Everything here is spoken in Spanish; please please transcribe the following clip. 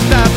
hasta